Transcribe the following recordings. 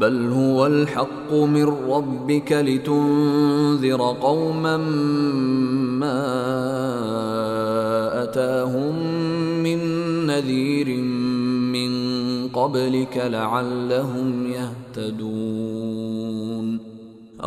بل هو الحق من ربك لتنذر قوما ما اتاهم من نذير من قبلك لعلهم يهتدون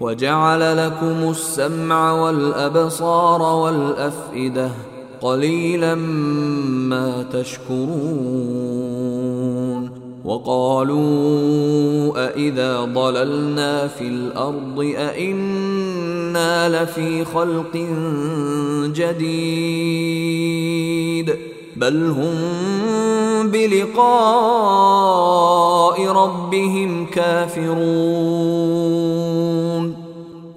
وجعل لكم السمع والأبصار والأفئدة قليلا ما تشكرون وقالوا أإذا ضللنا في الأرض أإنا لفي خلق جديد بل هم بلقاء ربهم كافرون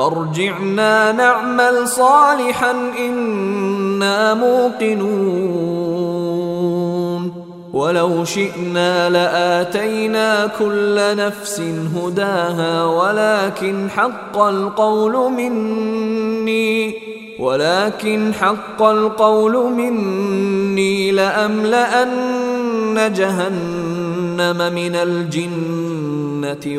فارجعنا نعمل صالحا إنا موقنون. ولو شئنا لآتينا كل نفس هداها ولكن حق القول مني ولكن حق القول مني لأملأن جهنم من الجنة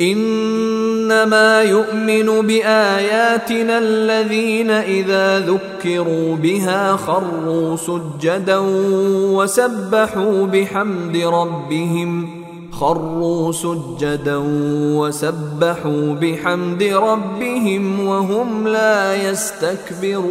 إنما يؤمن بآياتنا الذين إذا ذكروا بها خروا سجدا وسبحوا بحمد ربهم خروا سجدا وسبحوا بحمد ربهم وهم لا يستكبرون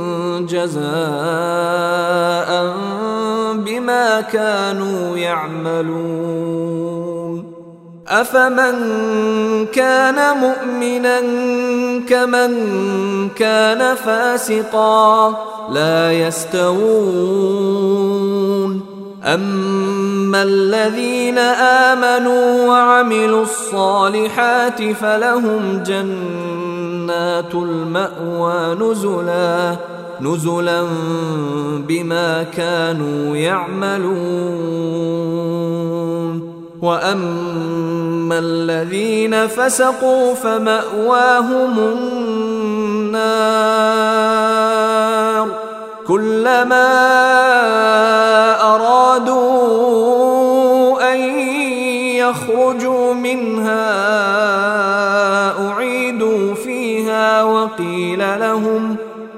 جزاء بما كانوا يعملون. أفمن كان مؤمنا كمن كان فاسقا لا يستوون. أما الذين آمنوا وعملوا الصالحات فلهم جنات المأوى نزلا. نزلا بما كانوا يعملون. وأما الذين فسقوا فمأواهم النار. كلما أرادوا أن يخرجوا منها أعيدوا فيها وقيل لهم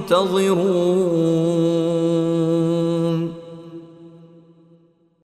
منتظرون